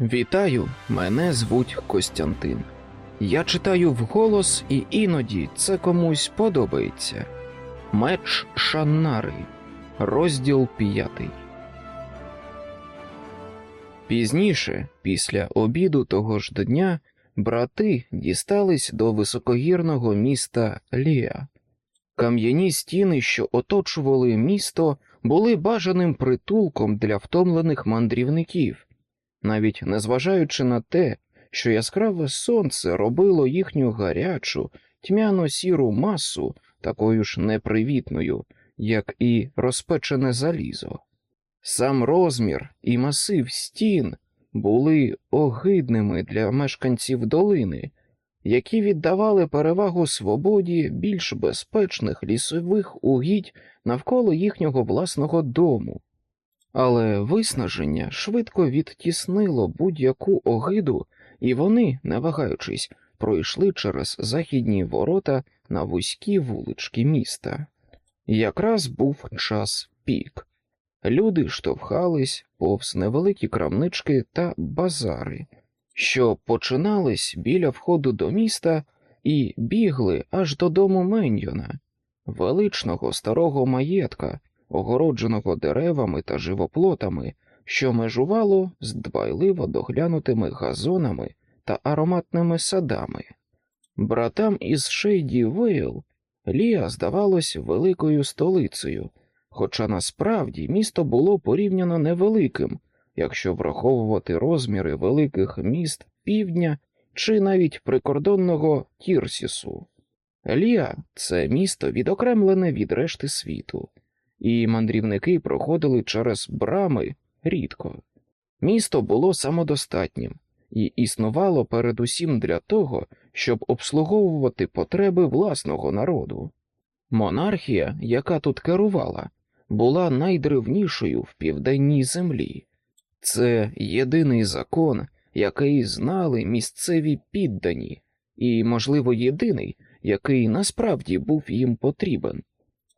Вітаю, мене звуть Костянтин. Я читаю вголос, і іноді це комусь подобається. Меч Шаннари, розділ п'ятий. Пізніше, після обіду того ж дня, брати дістались до високогірного міста Ліа. Кам'яні стіни, що оточували місто, були бажаним притулком для втомлених мандрівників, навіть незважаючи на те, що яскраве сонце робило їхню гарячу, тьмяно сіру масу такою ж непривітною, як і розпечене залізо. Сам розмір і масив стін були огидними для мешканців долини, які віддавали перевагу свободі більш безпечних лісових угідь навколо їхнього власного дому. Але виснаження швидко відтіснило будь-яку огиду, і вони, не вагаючись, пройшли через західні ворота на вузькі вулички міста. Якраз був час пік. Люди штовхались повз невеликі крамнички та базари, що починались біля входу до міста і бігли аж до дому Меньйона, величного старого маєтка, огородженого деревами та живоплотами, що межувало з дбайливо доглянутими газонами та ароматними садами. Братам із Шейді Вейл Ліа здавалось великою столицею, хоча насправді місто було порівняно невеликим, якщо враховувати розміри великих міст півдня чи навіть прикордонного Тірсісу. Ліа це місто відокремлене від решти світу, і мандрівники проходили через брами рідко. Місто було самодостатнім і існувало передусім для того, щоб обслуговувати потреби власного народу. Монархія, яка тут керувала, була найдревнішою в південній землі. Це єдиний закон, який знали місцеві піддані, і, можливо, єдиний, який насправді був їм потрібен.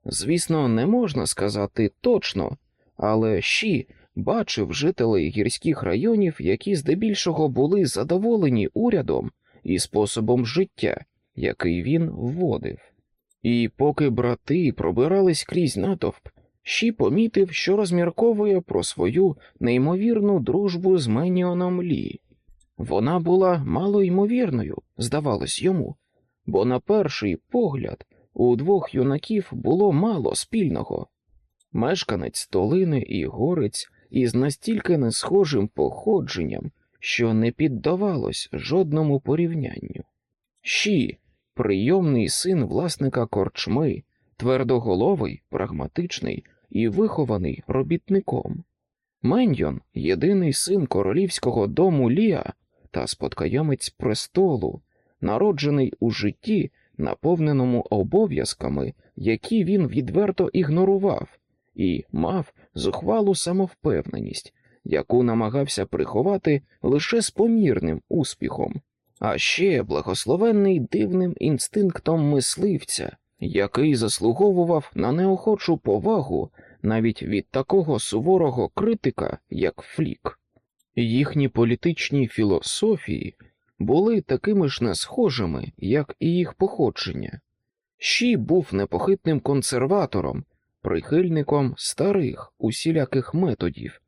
Звісно, не можна сказати точно, але Ші бачив жителей гірських районів, які здебільшого були задоволені урядом і способом життя, який він вводив. І поки брати пробирались крізь натовп, Ші помітив, що розмірковує про свою неймовірну дружбу з Меніоном Лі. Вона була малоймовірною, здавалось йому, бо на перший погляд у двох юнаків було мало спільного. Мешканець долини і горець із настільки несхожим походженням, що не піддавалось жодному порівнянню. Ші, прийомний син власника корчми, твердоголовий, прагматичний і вихований робітником. Меньйон єдиний син королівського дому Ліа та спадкоємець престолу, народжений у житті, наповненому обов'язками, які він відверто ігнорував, і мав зухвалу самовпевненість, яку намагався приховати лише з помірним успіхом, а ще благословенний дивним інстинктом мисливця, який заслуговував на неохочу повагу навіть від такого суворого критика, як Флік. Їхні політичні філософії були такими ж несхожими, як і їх походження. Ші був непохитним консерватором, прихильником старих усіляких методів,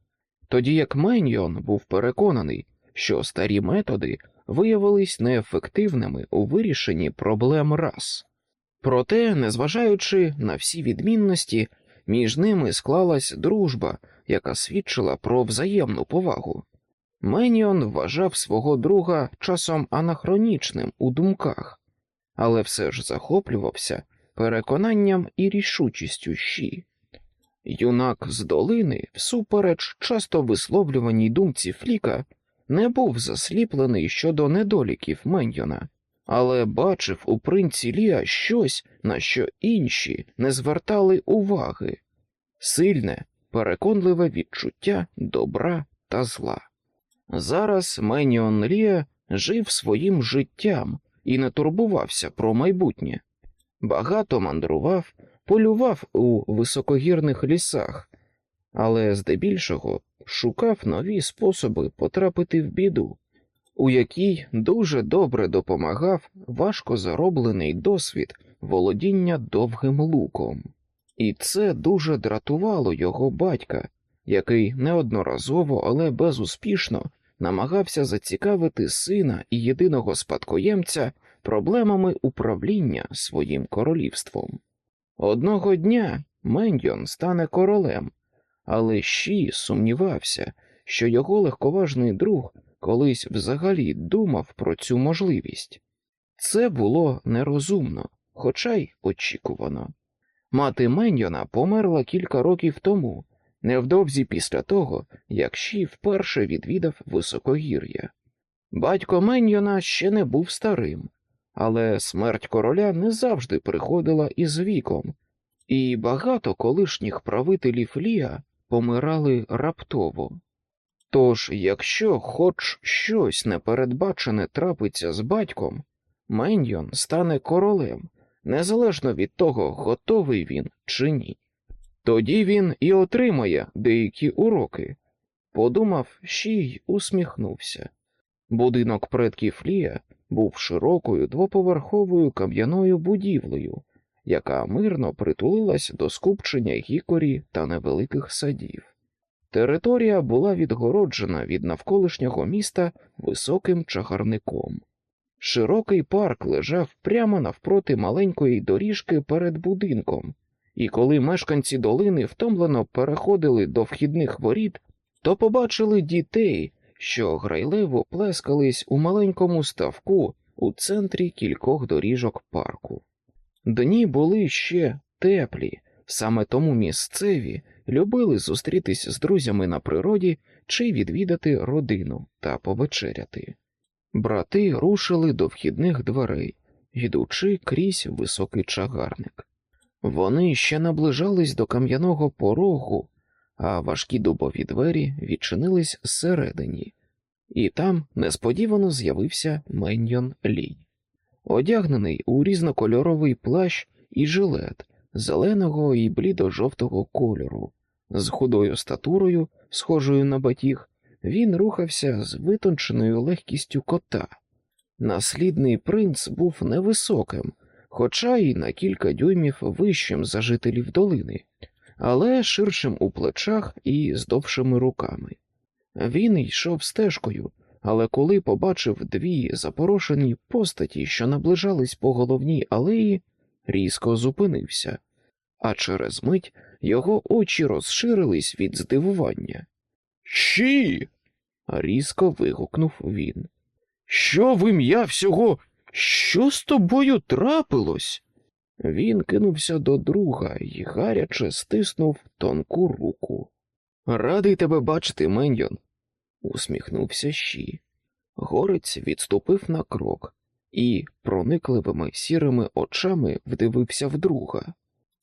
тоді як Меньйон був переконаний, що старі методи виявились неефективними у вирішенні проблем рас. Проте, незважаючи на всі відмінності, між ними склалась дружба, яка свідчила про взаємну повагу. Меніон вважав свого друга часом анахронічним у думках, але все ж захоплювався переконанням і рішучістю щі. Юнак з долини, всупереч часто висловлюваній думці Фліка, не був засліплений щодо недоліків Меньйона, але бачив у принці Ліа щось, на що інші не звертали уваги сильне, переконливе відчуття добра та зла. Зараз Меніон Ліа жив своїм життям і не турбувався про майбутнє. Багато мандрував, полював у високогірних лісах, але здебільшого шукав нові способи потрапити в біду, у якій дуже добре допомагав важко зароблений досвід володіння довгим луком. І це дуже дратувало його батька, який неодноразово, але безуспішно намагався зацікавити сина і єдиного спадкоємця проблемами управління своїм королівством. Одного дня Мендьон стане королем, але Ші сумнівався, що його легковажний друг колись взагалі думав про цю можливість. Це було нерозумно, хоча й очікувано. Мати Меньйона померла кілька років тому, невдовзі після того, як Ші вперше відвідав високогір'я. Батько Меньйона ще не був старим, але смерть короля не завжди приходила із віком, і багато колишніх правителів Ліа помирали раптово. Тож, якщо хоч щось непередбачене трапиться з батьком, Меньйон стане королем, незалежно від того, готовий він чи ні. Тоді він і отримає деякі уроки. Подумав ще й усміхнувся. Будинок предків Лія був широкою двоповерховою кам'яною будівлею, яка мирно притулилась до скупчення гікорі та невеликих садів. Територія була відгороджена від навколишнього міста високим чагарником. Широкий парк лежав прямо навпроти маленької доріжки перед будинком, і коли мешканці долини втомлено переходили до вхідних воріт, то побачили дітей, що грайливо плескались у маленькому ставку у центрі кількох доріжок парку. Дні були ще теплі, саме тому місцеві любили зустрітись з друзями на природі чи відвідати родину та повечеряти. Брати рушили до вхідних дверей, йдучи крізь високий чагарник. Вони ще наближались до кам'яного порогу, а важкі дубові двері відчинились зсередині, і там несподівано з'явився Меньйон Лінь, одягнений у різнокольоровий плащ і жилет зеленого і блідо-жовтого кольору, з худою статурою, схожою на батіг, він рухався з витонченою легкістю кота. Наслідний принц був невисоким, хоча й на кілька дюймів вищим за жителів долини, але ширшим у плечах і з довшими руками. Він йшов стежкою, але коли побачив дві запорошені постаті, що наближались по головній алеї, різко зупинився, а через мить його очі розширились від здивування. Щі. різко вигукнув він. Що в ім'я всього? Що з тобою трапилось? Він кинувся до друга і гаряче стиснув тонку руку. Радий тебе бачити, Меньйон, усміхнувся Щі. Горець відступив на крок і проникливими сірими очами вдивився в друга.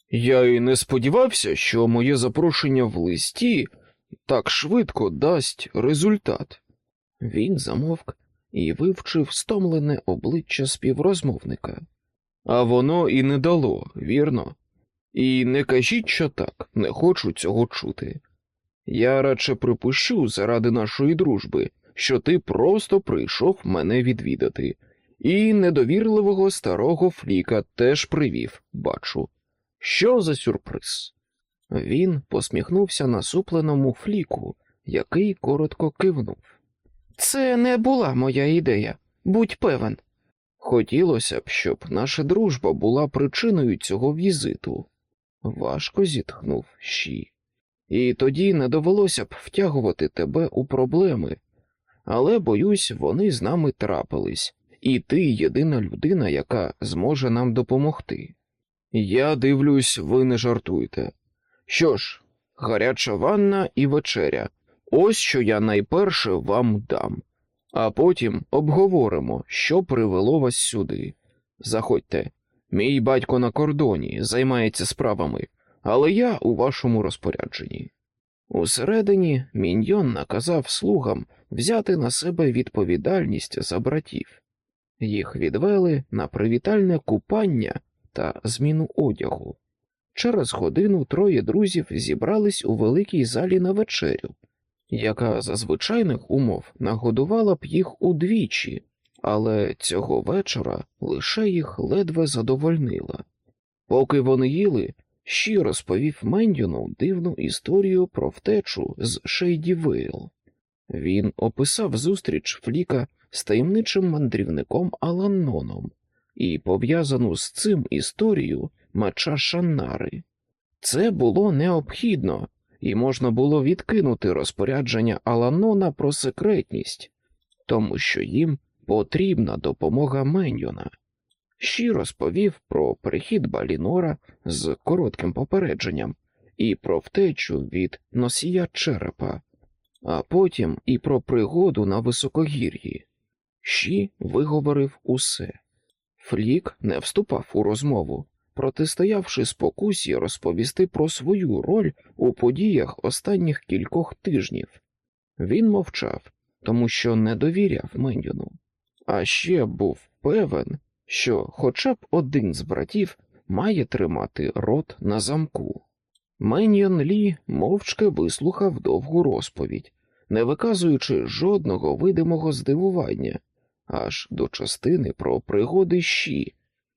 Я й не сподівався, що моє запрошення в листі так швидко дасть результат. Він замовк і вивчив стомлене обличчя співрозмовника. А воно і не дало, вірно? І не кажіть, що так, не хочу цього чути. Я радше припущу заради нашої дружби, що ти просто прийшов мене відвідати, і недовірливого старого фліка теж привів, бачу. Що за сюрприз? Він посміхнувся насупленому фліку, який коротко кивнув. Це не була моя ідея, будь певен. Хотілося б, щоб наша дружба була причиною цього візиту. Важко зітхнув Щі. І тоді не довелося б втягувати тебе у проблеми, але, боюсь, вони з нами трапились, і ти єдина людина, яка зможе нам допомогти. Я дивлюсь, ви не жартуєте. Що ж, гаряча ванна і вечеря. Ось що я найперше вам дам, а потім обговоримо, що привело вас сюди. Заходьте, мій батько на кордоні займається справами, але я у вашому розпорядженні. Усередині міньйон наказав слугам взяти на себе відповідальність за братів. Їх відвели на привітальне купання та зміну одягу. Через годину троє друзів зібрались у великій залі на вечерю, яка за звичайних умов нагодувала б їх удвічі, але цього вечора лише їх ледве задовольнила. Поки вони їли, Щі розповів Меніону дивну історію про втечу з Шейдівейл. Він описав зустріч Фліка з таємничим мандрівником Аланоном і пов'язану з цим історію меча Шаннари. Це було необхідно, і можна було відкинути розпорядження Аланона про секретність, тому що їм потрібна допомога Меньйона. Щі розповів про перехід Балінора з коротким попередженням і про втечу від носія черепа, а потім і про пригоду на високогір'ї. Щі виговорив усе. Флік не вступав у розмову, протистоявши спокусі розповісти про свою роль у подіях останніх кількох тижнів. Він мовчав, тому що не довіряв Мендюну, а ще був певен, що хоча б один з братів має тримати рот на замку. Меньйон Лі мовчки вислухав довгу розповідь, не виказуючи жодного видимого здивування, аж до частини про пригоди щі,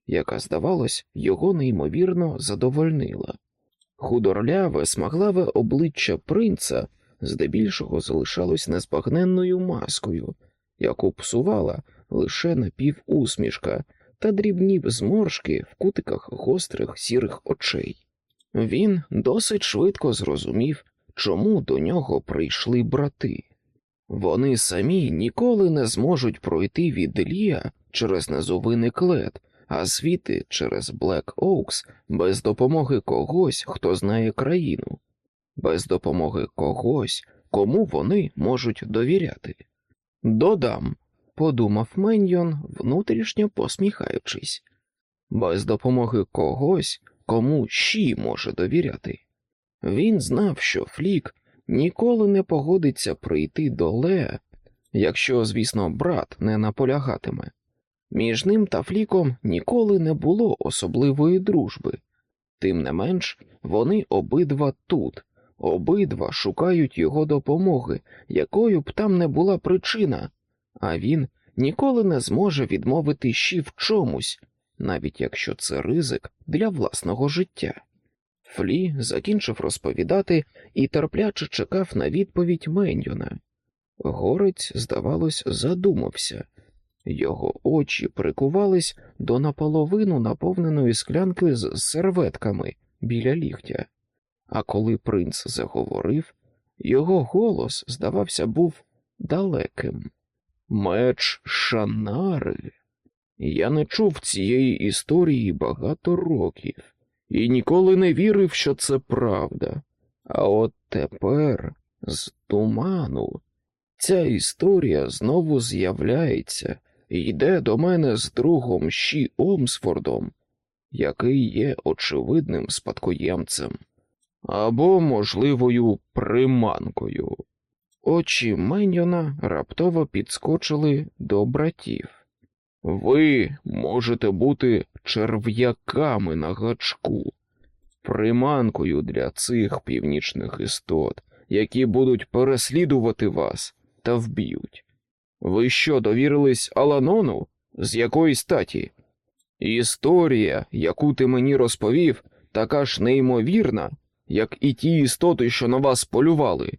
яка, здавалось, його неймовірно задовольнила. Худорляве, смаглаве обличчя принца здебільшого залишалось незбагненною маскою, яку псувала лише напівусмішка та дрібні зморшки в кутиках гострих сірих очей. Він досить швидко зрозумів, чому до нього прийшли брати. Вони самі ніколи не зможуть пройти від Лія через низовини клет, а звідти через Блек Оукс без допомоги когось, хто знає країну, без допомоги когось, кому вони можуть довіряти. Додам, подумав Меньйон, внутрішньо посміхаючись, без допомоги когось, кому щі може довіряти. Він знав, що Флік ніколи не погодиться прийти до Леа, якщо, звісно, брат не наполягатиме. Між ним та Фліком ніколи не було особливої дружби, тим не менш, вони обидва тут, обидва шукають його допомоги, якою б там не була причина, а він ніколи не зможе відмовити щі в чомусь, навіть якщо це ризик для власного життя. Флі закінчив розповідати і терпляче чекав на відповідь Меньйона. Горець, здавалось, задумався, його очі прикувались до наполовину наповненої склянки з серветками біля ліктя, а коли принц заговорив, його голос, здавався, був далеким. Меч Шанари. Я не чув цієї історії багато років і ніколи не вірив, що це правда. А от тепер, з туману, ця історія знову з'являється йде до мене з другом Ші Омсфордом, який є очевидним спадкоємцем, або можливою приманкою. Очі Меньйона раптово підскочили до братів. Ви можете бути черв'яками на гачку, приманкою для цих північних істот, які будуть переслідувати вас та вб'ють. Ви що, довірились Аланону? З якої статі? Історія, яку ти мені розповів, така ж неймовірна, як і ті істоти, що на вас полювали.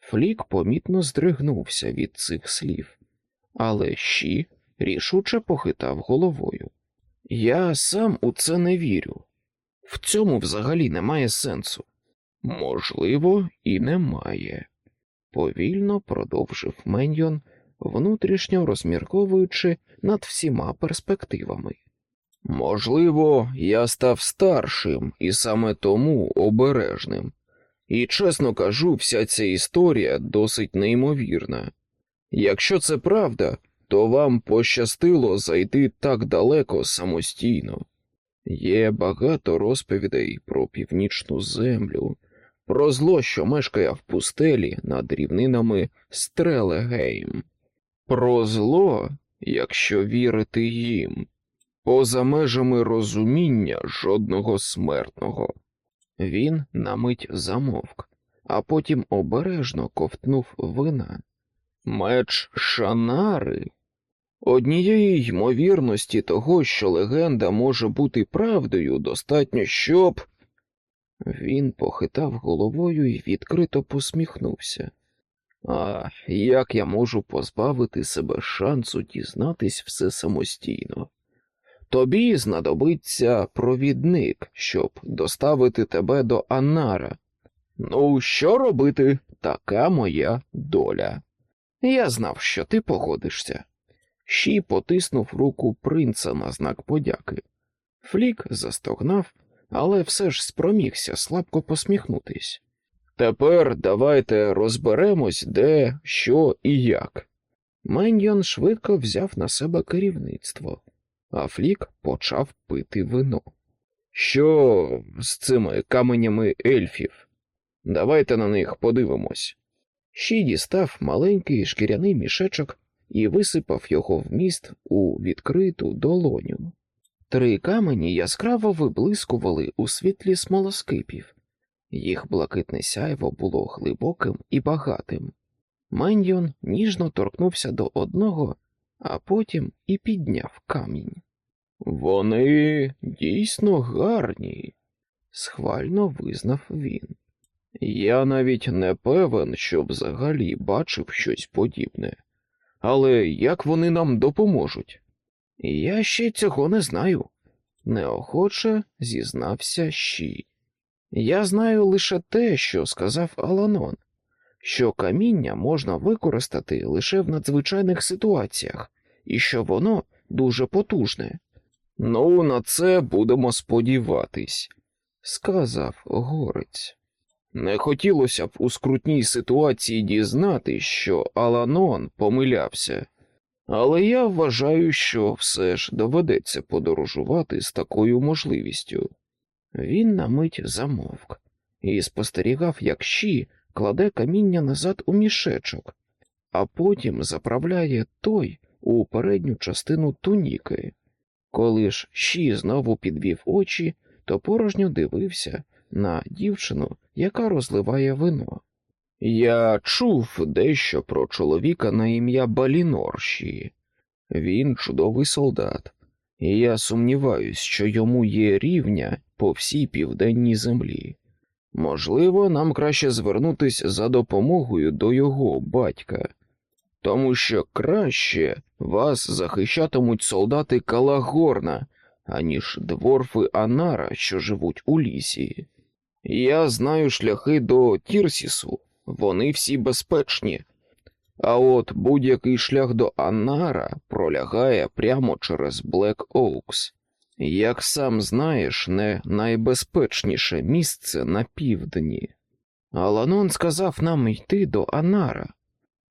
Флік помітно здригнувся від цих слів, але щі рішуче похитав головою. Я сам у це не вірю. В цьому взагалі немає сенсу. Можливо, і немає, повільно продовжив Меньйон, внутрішньо розмірковуючи над всіма перспективами. Можливо, я став старшим і саме тому обережним. І, чесно кажу, вся ця історія досить неймовірна. Якщо це правда, то вам пощастило зайти так далеко самостійно. Є багато розповідей про північну землю, про зло, що мешкає в пустелі над рівнинами Стрелегейм, про зло, якщо вірити їм, поза межами розуміння жодного смертного. Він на мить замовк, а потім обережно ковтнув вина. Меч Шанари. Однієї ймовірності того, що легенда може бути правдою, достатньо, щоб. Він похитав головою і відкрито посміхнувся. А як я можу позбавити себе шансу дізнатись все самостійно? Тобі знадобиться провідник, щоб доставити тебе до Аннара. Ну, що робити? Така моя доля. Я знав, що ти погодишся. Щі потиснув руку принца на знак подяки. Флік застогнав, але все ж спромігся слабко посміхнутись. Тепер давайте розберемось, де, що і як. Меньйон швидко взяв на себе керівництво, а Флік почав пити вино. Що з цими каменями ельфів? Давайте на них подивимось. Щі дістав маленький шкіряний мішечок і висипав його в міст у відкриту долоню. Три камені яскраво виблискували у світлі смолоскипів. Їх блакитне сяйво було глибоким і багатим. Меньйон ніжно торкнувся до одного, а потім і підняв камінь. Вони дійсно гарні, схвально визнав він. Я навіть не певен, що взагалі бачив щось подібне. Але як вони нам допоможуть? Я ще цього не знаю, неохоче зізнався Щі. Я знаю лише те, що сказав Аланон, що каміння можна використати лише в надзвичайних ситуаціях, і що воно дуже потужне. Ну, на це будемо сподіватись, сказав горець. Не хотілося б у скрутній ситуації дізнати, що Аланон помилявся, але я вважаю, що все ж доведеться подорожувати з такою можливістю. Він на мить замовк і спостерігав, як щі кладе каміння назад у мішечок, а потім заправляє той у передню частину туніки. Коли ж щі знову підвів очі, то порожньо дивився на дівчину, яка розливає вино. Я чув дещо про чоловіка на ім'я Балінорші. Він чудовий солдат, і я сумніваюсь, що йому є рівня по всій південній землі. Можливо, нам краще звернутися за допомогою до його батька, тому що краще вас захищатимуть солдати Калагорна, аніж дворфи Анара, що живуть у лісі. Я знаю шляхи до Тірсісу, вони всі безпечні. А от будь-який шлях до Анара пролягає прямо через Блек Оукс. Як сам знаєш, не найбезпечніше місце на півдні. Аланон сказав нам йти до Анара,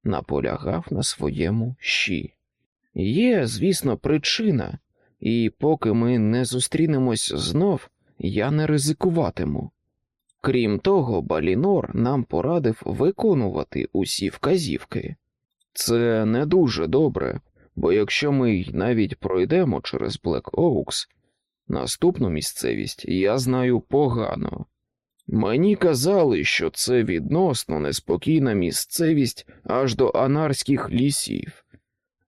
наполягав на своєму щі. Є, звісно, причина, і поки ми не зустрінемось знов, я не ризикуватиму. Крім того, Балінор нам порадив виконувати усі вказівки. Це не дуже добре, бо якщо ми навіть пройдемо через Блек Оукс, наступну місцевість я знаю погано. Мені казали, що це відносно неспокійна місцевість аж до анарських лісів.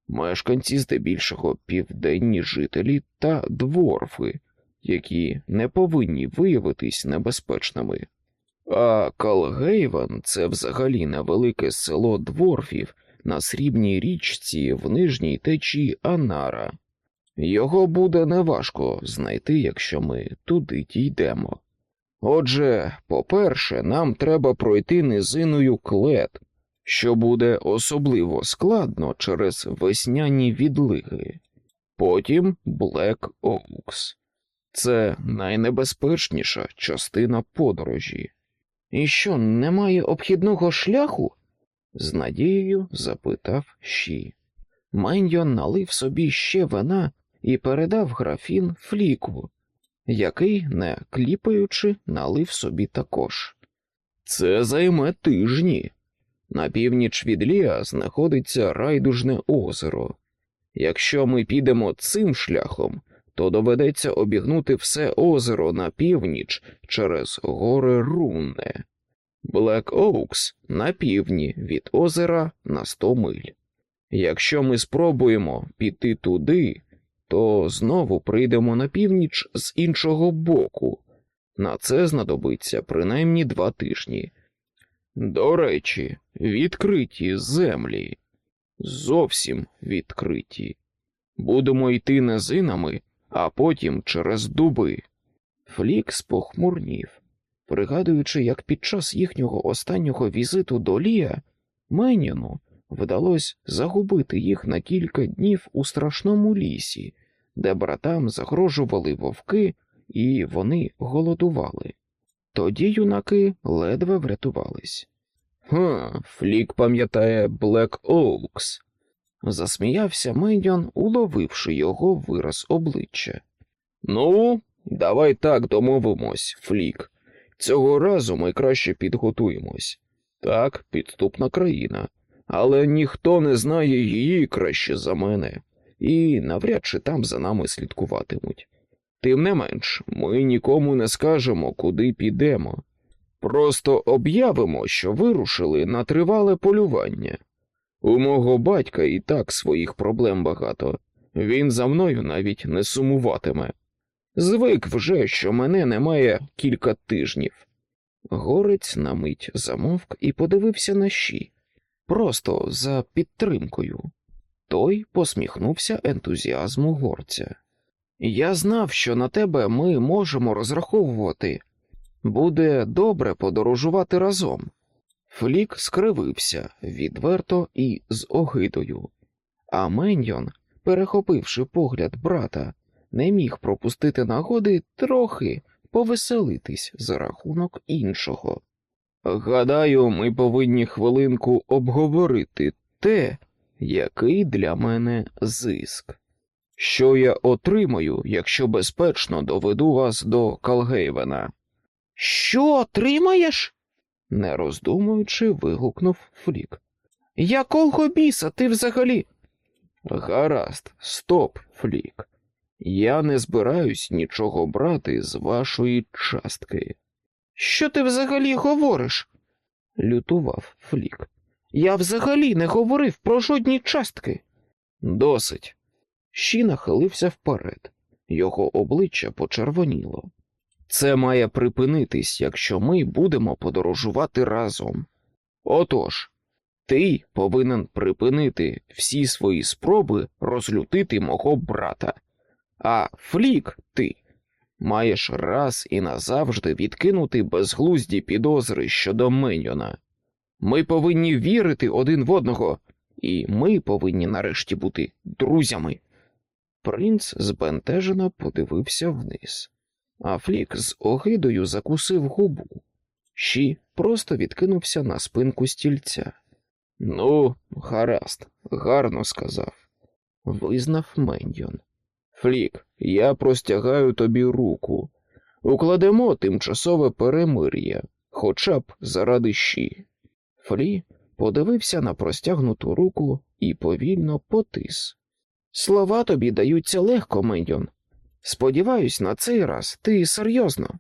Мешканці здебільшого південні жителі та дворфи, які не повинні виявитись небезпечними. А Калгейвен це взагалі невелике село дворфів на срібній річці в нижній течі Анара. Його буде неважко знайти, якщо ми туди дійдемо. Отже, по-перше, нам треба пройти низиною клет, що буде особливо складно через весняні відлиги, потім Блек Оукс. Це найнебезпечніша частина подорожі. І що, немає обхідного шляху? З надією запитав Щі. Меньйон налив собі ще вина і передав графін фліку, який, не кліпаючи, налив собі також. Це займе тижні. На північ від Ліа знаходиться райдужне озеро. Якщо ми підемо цим шляхом, то доведеться обігнути все озеро на північ через гори Рунне. Блек Оукс на півдні від озера на 100 миль. Якщо ми спробуємо піти туди, то знову прийдемо на північ з іншого боку. На це знадобиться принаймні два тижні. До речі, відкриті землі. Зовсім відкриті. Будемо йти низинами, а потім через дуби. Флік спохмурнів, пригадуючи, як під час їхнього останнього візиту до Лія Меніну вдалося загубити їх на кілька днів у страшному лісі, де братам загрожували вовки, і вони голодували. Тоді юнаки ледве врятувались. Ха, Флік пам'ятає Блек Оукс. Засміявся Мендіон, уловивши його вираз обличчя. Ну, давай так домовимось, Флік. Цього разу ми краще підготуємось. Так, підступна країна, але ніхто не знає її краще за мене, і навряд чи там за нами слідкуватимуть. Тим не менш, ми нікому не скажемо, куди підемо. Просто об'явимо, що вирушили на тривале полювання. У мого батька і так своїх проблем багато, він за мною навіть не сумуватиме. Звик вже, що мене немає кілька тижнів. Горець на мить замовк і подивився на щі, просто за підтримкою. Той посміхнувся ентузіазму горця. Я знав, що на тебе ми можемо розраховувати. Буде добре подорожувати разом. Флік скривився відверто і з огидою, а Меньйон, перехопивши погляд брата, не міг пропустити нагоди трохи повеселитись за рахунок іншого. Гадаю, ми повинні хвилинку обговорити те, який для мене зиск. Що я отримаю, якщо безпечно доведу вас до Калгейвена? Що отримаєш? не роздумуючи, вигукнув Флік. Якого біса ти взагалі? Гаразд, стоп, Флік. Я не збираюсь нічого брати з вашої частки. Що ти взагалі говориш? лютував Флік. Я взагалі не говорив про жодні частки. Досить. Щі нахилився вперед, його обличчя почервоніло. Це має припинитись, якщо ми будемо подорожувати разом. Отож, ти повинен припинити всі свої спроби розлютити мого брата, а флік ти маєш раз і назавжди відкинути безглузді підозри щодо Меньйона. Ми повинні вірити один в одного, і ми повинні нарешті бути друзями. Принц збентежено подивився вниз, а Флік з огидою закусив губу. Щі просто відкинувся на спинку стільця. Ну, гаразд, гарно сказав, визнав Мендьон. Флік, я простягаю тобі руку. Укладемо тимчасове перемир'я, хоча б заради щі. Флі подивився на простягнуту руку і повільно потис. Слова тобі даються легко, Мендьон. Сподіваюсь, на цей раз ти серйозно.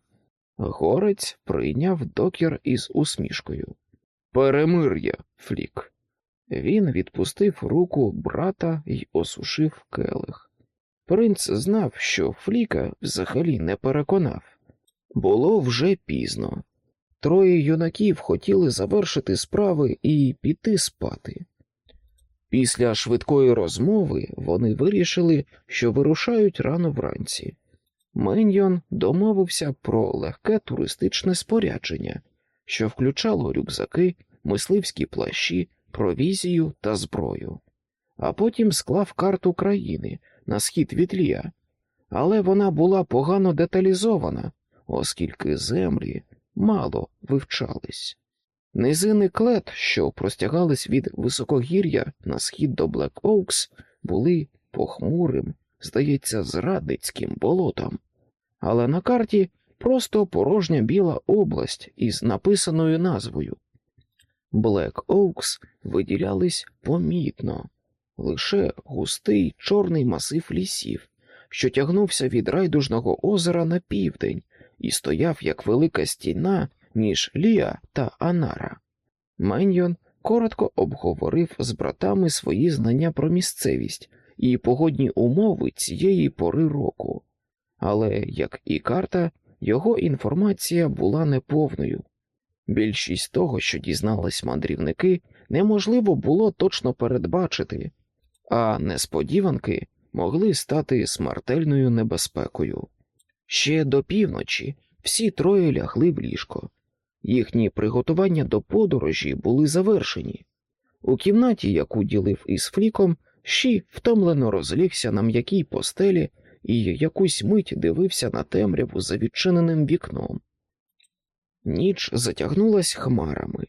Горець прийняв докір із усмішкою. Перемир'я, Флік. Він відпустив руку брата й осушив келих. Принц знав, що Фліка взагалі не переконав. Було вже пізно. Троє юнаків хотіли завершити справи і піти спати. Після швидкої розмови вони вирішили, що вирушають рано вранці. Меньйон домовився про легке туристичне спорядження, що включало рюкзаки, мисливські плащі, провізію та зброю, а потім склав карту країни на схід від Лія, але вона була погано деталізована, оскільки землі мало вивчались. Низини клет, що простягались від високогір'я на схід до Блек Оукс, були похмурим, здається, зрадницьким болотом, але на карті просто порожня біла область із написаною назвою. Блек Оукс виділялись помітно, лише густий чорний масив лісів, що тягнувся від райдужного озера на південь і стояв як велика стіна між Ліа та Анара. Меньйон коротко обговорив з братами свої знання про місцевість і погодні умови цієї пори року, але, як і карта, його інформація була неповною. Більшість того, що дізнались мандрівники, неможливо було точно передбачити, а несподіванки могли стати смертельною небезпекою. Ще до півночі всі троє лягли в ліжко, їхні приготування до подорожі були завершені. У кімнаті, яку ділив із фліком, Ші втомлено розлігся на м'якій постелі і якусь мить дивився на темряву за відчиненим вікном. Ніч затягнулась хмарами,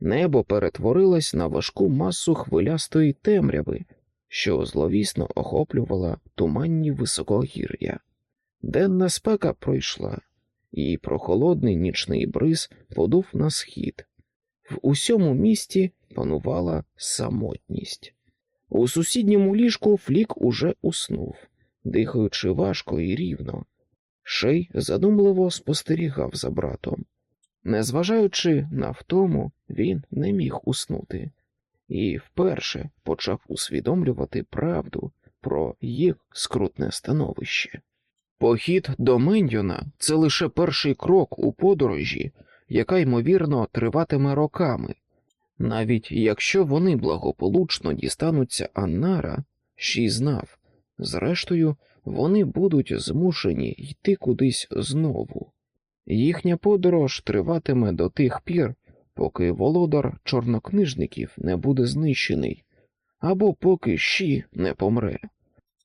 небо перетворилось на важку масу хвилястої темряви, що зловісно охоплювала туманні високогір'я. Денна спека пройшла, і прохолодний нічний бриз подув на схід. В усьому місті панувала самотність. У сусідньому ліжку Флік уже уснув, дихаючи важко і рівно. Шей задумливо спостерігав за братом. Незважаючи на втому, він не міг уснути і вперше почав усвідомлювати правду про їх скрутне становище. Похід до Мендьона це лише перший крок у подорожі, яка ймовірно триватиме роками. Навіть якщо вони благополучно дістануться Аннара, Ші знав, зрештою, вони будуть змушені йти кудись знову. Їхня подорож триватиме до тих пір, поки володар чорнокнижників не буде знищений, або поки Ші не помре.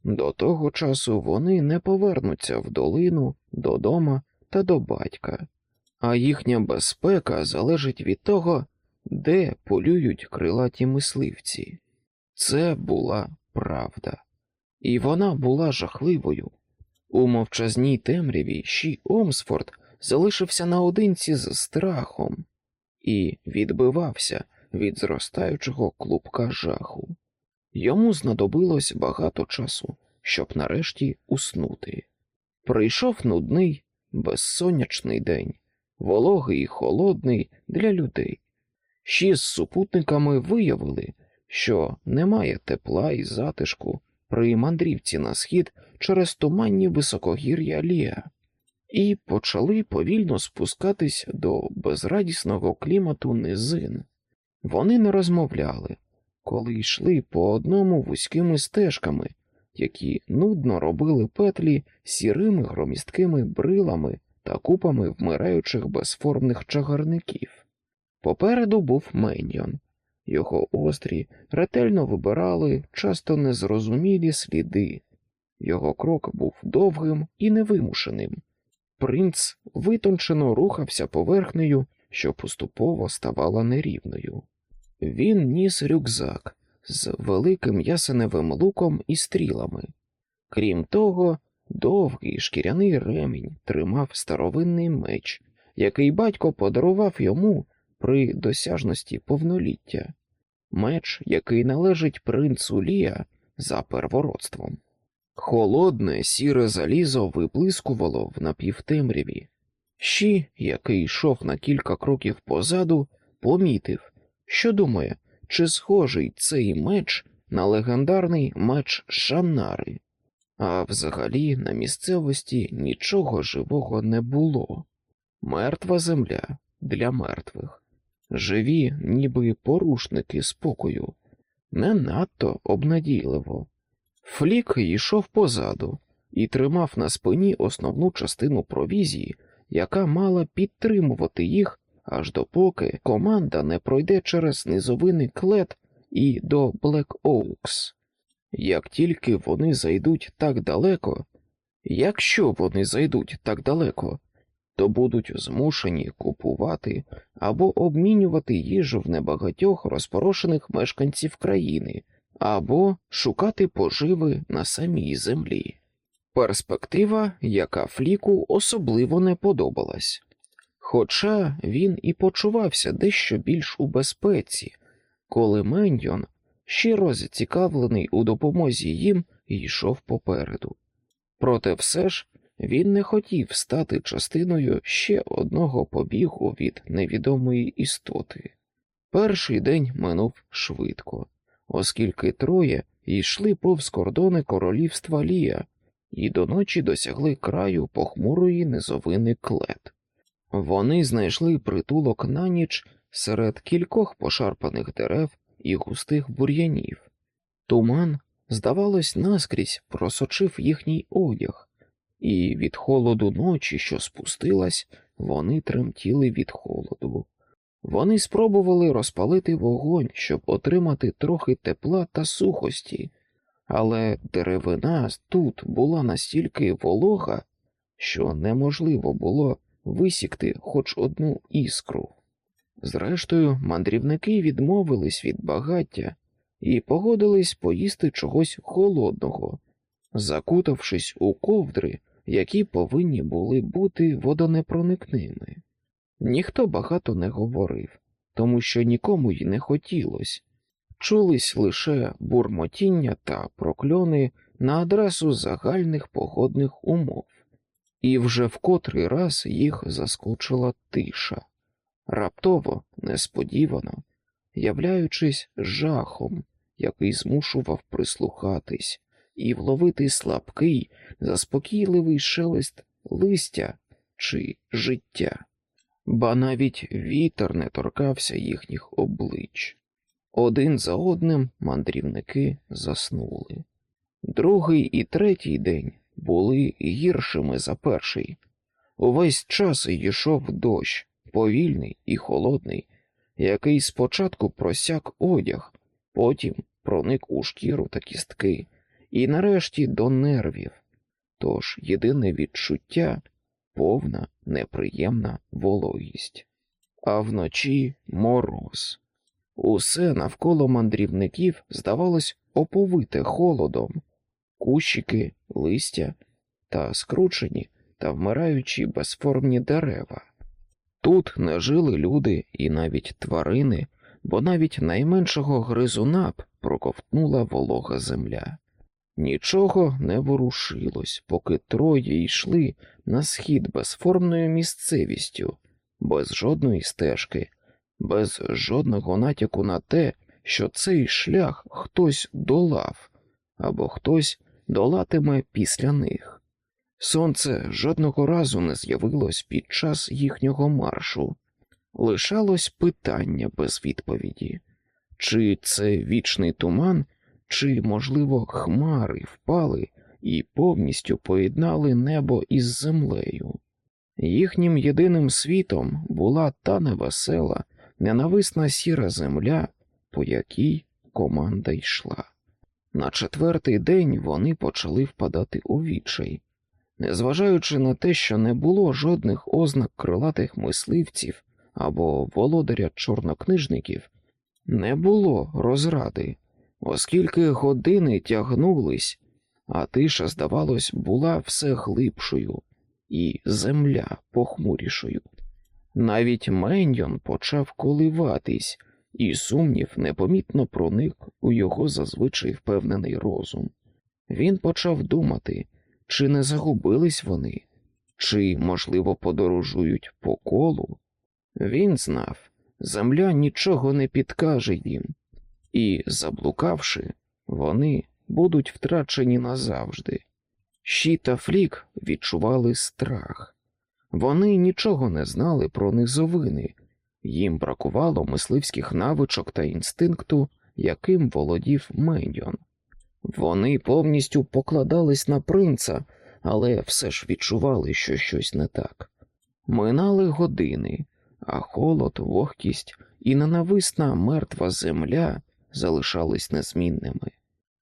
До того часу вони не повернуться в долину, додому та до батька, а їхня безпека залежить від того, де полюють крилаті мисливці. Це була правда, і вона була жахливою. У мовчазній темряві Ші Омсфорд залишився наодинці з страхом і відбивався від зростаючого клубка жаху. Йому знадобилось багато часу, щоб нарешті уснути. Прийшов нудний, безсонячний день, вологий і холодний для людей. Ші з супутниками виявили, що немає тепла і затишку при мандрівці на схід через туманні високогір'я Лія, і почали повільно спускатись до безрадісного клімату низин. Вони не розмовляли, коли йшли по одному вузькими стежками, які нудно робили петлі сірими громісткими брилами та купами вмираючих безформних чагарників. Попереду був Меньйон. Його острі ретельно вибирали часто незрозумілі сліди. Його крок був довгим і невимушеним. Принц витончено рухався поверхнею, що поступово ставала нерівною. Він ніс рюкзак з великим ясеневим луком і стрілами. Крім того, довгий шкіряний ремінь тримав старовинний меч, який батько подарував йому при досяжності повноліття, меч, який належить принцу Лія за первородством. Холодне сіре залізо виблискувало в напівтемряві. Щі, який йшов на кілька кроків позаду, помітив, що думає, чи схожий цей меч на легендарний меч Шаннари, а взагалі на місцевості нічого живого не було. Мертва земля для мертвих, живі, ніби порушники спокою, не надто обнадійливо. Флік йшов позаду і тримав на спині основну частину провізії, яка мала підтримувати їх, аж допоки команда не пройде через низовини клет і до Блек Оукс. Як тільки вони зайдуть так далеко, якщо вони зайдуть так далеко, то будуть змушені купувати або обмінювати їжу в небагатьох розпорошених мешканців країни, або шукати поживи на самій землі. Перспектива, яка Фліку особливо не подобалась. Хоча він і почувався дещо більш у безпеці, коли Мендьон, щиро зацікавлений у допомозі їм, йшов попереду. Проте все ж він не хотів стати частиною ще одного побігу від невідомої істоти. Перший день минув швидко, оскільки троє йшли повз кордони королівства Лія і до ночі досягли краю похмурої низовини клет. Вони знайшли притулок на ніч серед кількох пошарпаних дерев і густих бур'янів. Туман, здавалось, наскрізь просочив їхній одяг, і від холоду ночі, що спустилась, вони тремтіли від холоду. Вони спробували розпалити вогонь, щоб отримати трохи тепла та сухості, але деревина тут була настільки волога, що неможливо було висікти хоч одну іскру. Зрештою, мандрівники відмовились від багаття і погодились поїсти чогось холодного, закутавшись у ковдри, які повинні були бути водонепроникними. Ніхто багато не говорив, тому що нікому й не хотілось. Чулись лише бурмотіння та прокльони на адресу загальних погодних умов, і вже в котрий раз їх заскочила тиша, раптово, несподівано, являючись жахом, який змушував прислухатись і вловити слабкий, заспокійливий шелест листя чи життя, ба навіть вітер не торкався їхніх облич. Один за одним мандрівники заснули. Другий і третій день були гіршими за перший. Увесь час йшов дощ, повільний і холодний, який спочатку просяк одяг, потім проник у шкіру та кістки, і нарешті до нервів. Тож єдине відчуття повна, неприємна вологість, а вночі мороз. Усе навколо мандрівників здавалось оповите холодом, кущики, листя та скручені та вмираючі безформні дерева. Тут не жили люди і навіть тварини, бо навіть найменшого гризуна б проковтнула волога земля. Нічого не ворушилось, поки троє йшли на схід безформною місцевістю, без жодної стежки, без жодного натяку на те, що цей шлях хтось долав або хтось долатиме після них. Сонце жодного разу не з'явилось під час їхнього маршу, лишалось питання без відповіді чи це вічний туман, чи, можливо, хмари впали і повністю поєднали небо із землею. Їхнім єдиним світом була та невесела, ненависна сіра земля, по якій команда йшла. На четвертий день вони почали впадати у відчай. Незважаючи на те, що не було жодних ознак крилатих мисливців або володаря чорнокнижників, не було розради, оскільки години тягнулись, а тиша, здавалось, була все глибшою, і земля похмурішою. Навіть Меньйон почав коливатись, і сумнів непомітно проник у його зазвичай впевнений розум. Він почав думати, чи не загубились вони, чи, можливо, подорожують по колу. Він знав, земля нічого не підкаже їм, і, заблукавши, вони будуть втрачені назавжди. Щі та Флік відчували страх. Вони нічого не знали про низовини, їм бракувало мисливських навичок та інстинкту, яким володів Мендіон. Вони повністю покладались на принца, але все ж відчували, що щось не так. Минали години, а холод, вогкість і ненависна мертва земля залишались незмінними.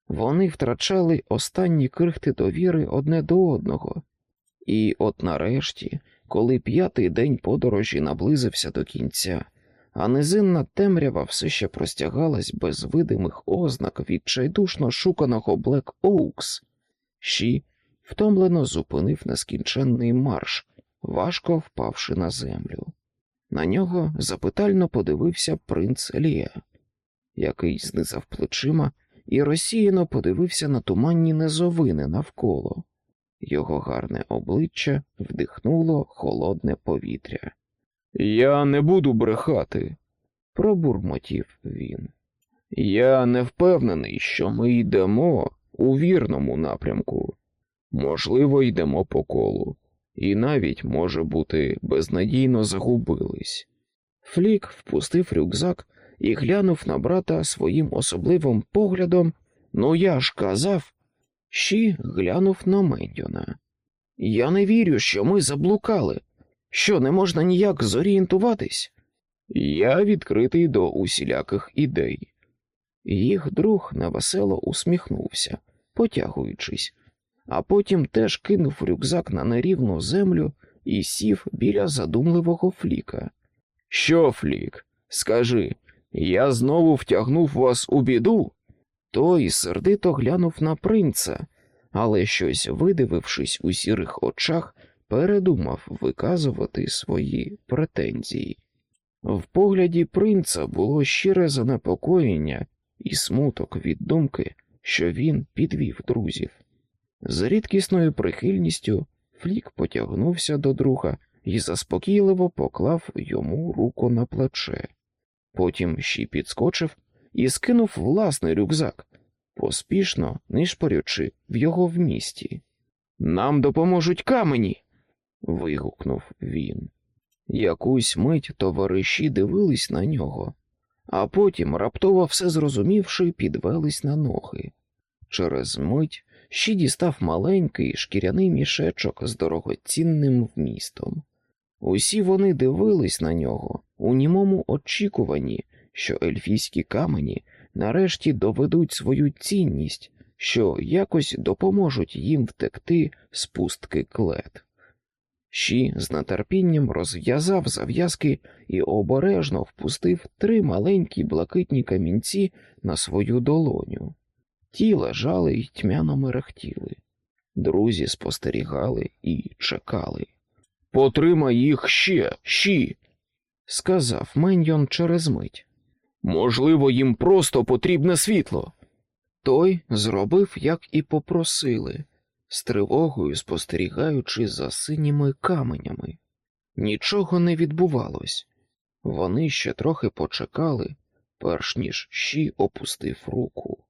Вони втрачали останні крихти довіри одне до одного, і от нарешті, коли п'ятий день подорожі наблизився до кінця, а низинна темрява все ще простягалась без видимих ознак відчайдушно шуканого Блек Оукс, Ші втомлено зупинив нескінченний марш, важко впавши на землю. На нього запитально подивився принц Лія, який знизав плечима і розсіяно подивився на туманні низовини навколо. Його гарне обличчя вдихнуло холодне повітря. Я не буду брехати, пробурмотів він. Я не впевнений, що ми йдемо у вірному напрямку. Можливо, йдемо по колу, і навіть, може бути, безнадійно загубились. Флік впустив рюкзак і глянув на брата своїм особливим поглядом. Ну, я ж казав, Щі глянув на Мендіона. Я не вірю, що ми заблукали. Що не можна ніяк зорієнтуватись? Я відкритий до усіляких ідей. Їх друг невесело усміхнувся, потягуючись, а потім теж кинув рюкзак на нерівну землю і сів біля задумливого фліка. Що, Флік, скажи, я знову втягнув вас у біду? Той сердито глянув на принца, але щось видивившись у сірих очах, передумав виказувати свої претензії. В погляді принца було щире занепокоєння і смуток від думки, що він підвів друзів. З рідкісною прихильністю Флік потягнувся до друга і заспокійливо поклав йому руку на плече. Потім ще підскочив і скинув власний рюкзак, поспішно нишпорючи в його вмісті. Нам допоможуть камені. вигукнув він. Якусь мить товариші дивились на нього, а потім, раптово все зрозумівши, підвелись на ноги. Через мить ще дістав маленький шкіряний мішечок з дорогоцінним вмістом. Усі вони дивились на нього у німому очікуванні, що ельфійські камені нарешті доведуть свою цінність, що якось допоможуть їм втекти з пустки клет. Щі з нетерпінням розв'язав зав'язки і обережно впустив три маленькі блакитні камінці на свою долоню. Ті лежали й тьмяно мерехтіли. Друзі спостерігали і чекали. Потримай їх ще, щі, сказав Меньйон через мить. Можливо, їм просто потрібне світло. Той зробив, як і попросили, з тривогою спостерігаючи за синіми каменями. Нічого не відбувалось. Вони ще трохи почекали, перш ніж щі опустив руку.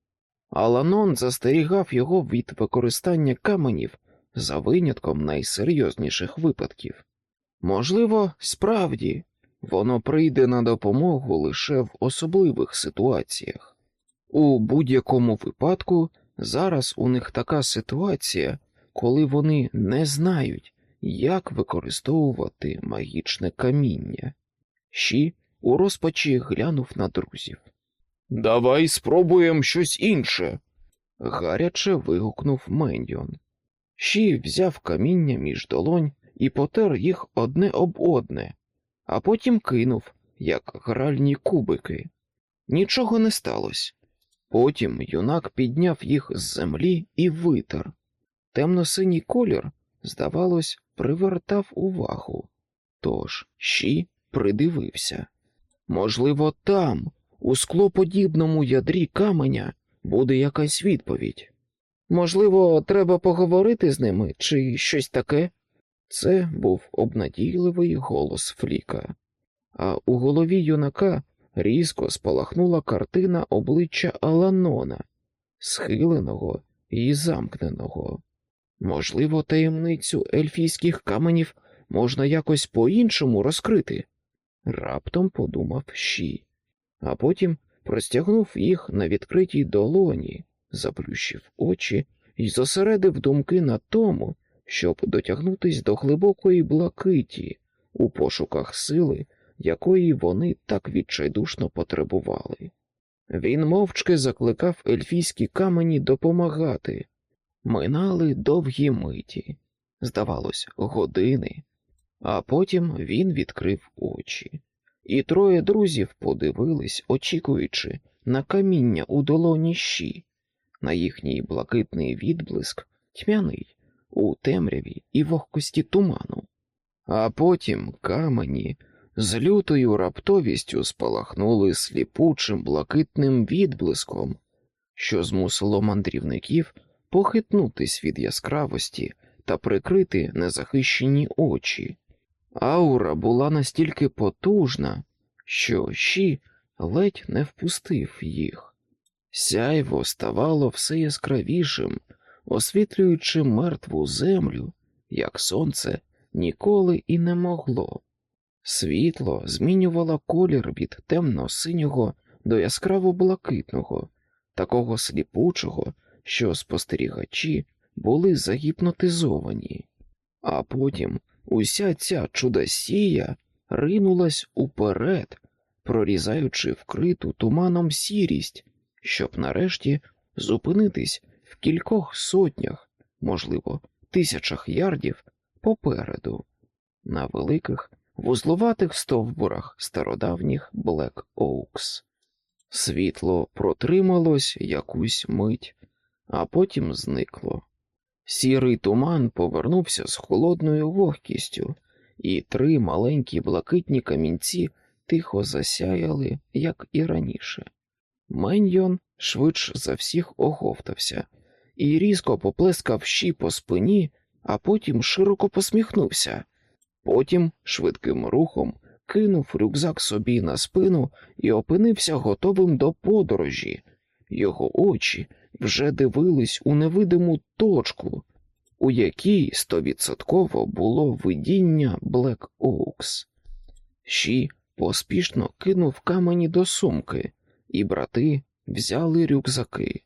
Аланон застерігав його від використання каменів за винятком найсерйозніших випадків. Можливо, справді воно прийде на допомогу лише в особливих ситуаціях. У будь-якому випадку зараз у них така ситуація, коли вони не знають, як використовувати магічне каміння. Щі у розпачі глянув на друзів. Давай спробуємо щось інше. гаряче вигукнув Мендіон. Щі взяв каміння між долонь і потер їх одне об одне, а потім кинув, як гральні кубики. Нічого не сталося. Потім юнак підняв їх з землі і витер. Темно-синій колір, здавалось, привертав увагу. Тож щі придивився. Можливо, там, у склоподібному ядрі каменя, буде якась відповідь. Можливо, треба поговорити з ними чи щось таке. Це був обнадійливий голос Фліка, а у голові юнака різко спалахнула картина обличчя Аланона, схиленого і замкненого. Можливо, таємницю ельфійських каменів можна якось по-іншому розкрити, раптом подумав Щі, а потім простягнув їх на відкритій долоні, заплющив очі і зосередив думки на тому, щоб дотягнутись до глибокої блакиті у пошуках сили, якої вони так відчайдушно потребували. Він мовчки закликав ельфійські камені допомагати. Минали довгі миті, здавалось, години, а потім він відкрив очі, і троє друзів подивились, очікуючи на каміння у долоні щі, на їхній блакитний відблиск, тьмяний, у темряві і вогкості туману, а потім камені з лютою раптовістю спалахнули сліпучим блакитним відблиском, що змусило мандрівників похитнутись від яскравості та прикрити незахищені очі. Аура була настільки потужна, що щі ледь не впустив їх. Сяйво ставало все яскравішим, освітлюючи мертву землю, як сонце ніколи і не могло. Світло змінювало колір від темно-синього до яскраво блакитного, такого сліпучого, що спостерігачі були загіпнотизовані, а потім уся ця чудосія ринулась уперед, прорізаючи вкриту туманом сірість, щоб нарешті зупинитись в кількох сотнях, можливо, тисячах ярдів попереду, на великих вузловатих стовбурах стародавніх Блек Оукс. Світло протрималось якусь мить, а потім зникло. Сірий туман повернувся з холодною вогкістю, і три маленькі блакитні камінці тихо засяяли, як і раніше. Меньйон швидше за всіх оговтався і різко поплескав щі по спині, а потім широко посміхнувся. Потім швидким рухом кинув рюкзак собі на спину і опинився готовим до подорожі. Його очі вже дивились у невидиму точку, у якій стовідсотково було видіння Блек Оукс. Щі поспішно кинув камені до сумки, і брати взяли рюкзаки.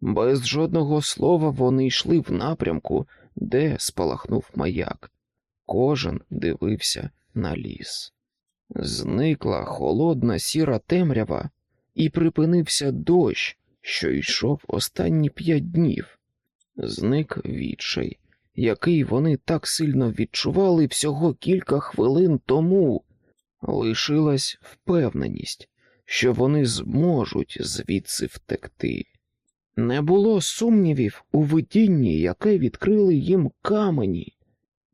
Без жодного слова вони йшли в напрямку, де спалахнув маяк. Кожен дивився на ліс. Зникла холодна сіра темрява, і припинився дощ, що йшов останні п'ять днів. Зник відчай, який вони так сильно відчували всього кілька хвилин тому. Лишилась впевненість, що вони зможуть звідси втекти. Не було сумнівів у видінні, яке відкрили їм камені.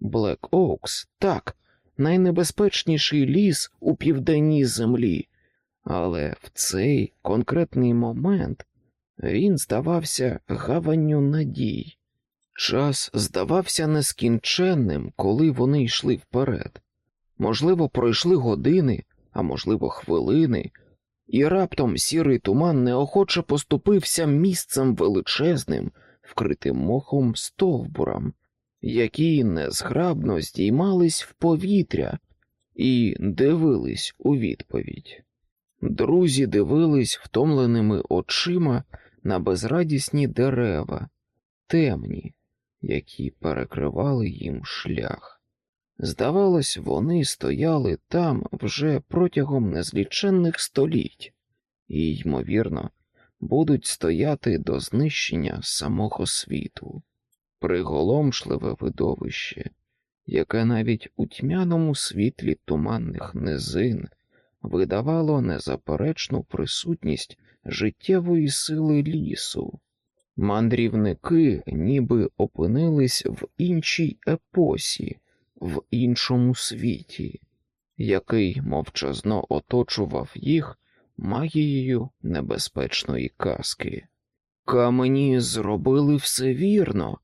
Блек Оукс, так, найнебезпечніший ліс у південній землі, але в цей конкретний момент він здавався гаванню надій. Час здавався нескінченним, коли вони йшли вперед. Можливо, пройшли години, а можливо, хвилини, і раптом сірий туман неохоче поступився місцем величезним, вкритим мохом стовбурам, які незграбно здіймались в повітря і дивились у відповідь. Друзі дивились втомленими очима на безрадісні дерева, темні, які перекривали їм шлях. Здавалось, вони стояли там вже протягом незліченних століть і, ймовірно, будуть стояти до знищення самого світу, приголомшливе видовище, яке навіть у тьмяному світлі туманних низин видавало незаперечну присутність життєвої сили лісу. Мандрівники ніби опинились в іншій епосі в іншому світі, який мовчазно оточував їх магією небезпечної казки. Камені зробили все вірно,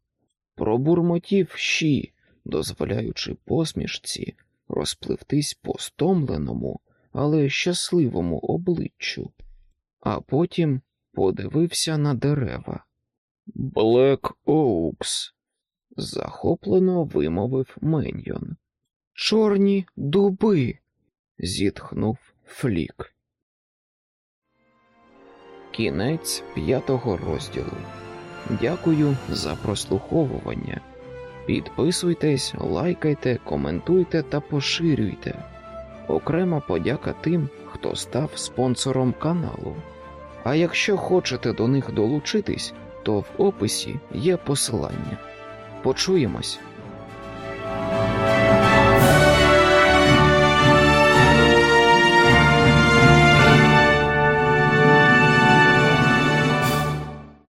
пробурмотів щі, дозволяючи посмішці розпливтись по стомленому, але щасливому обличчю, а потім подивився на дерева. Блек Оукс, захоплено вимовив Меньйон. Чорні дуби. зітхнув Флік. Кінець п'ятого розділу. Дякую за прослуховування. Підписуйтесь, лайкайте, коментуйте та поширюйте. Окрема подяка тим, хто став спонсором каналу. А якщо хочете до них долучитись, то в описі є посилання. Почуємось.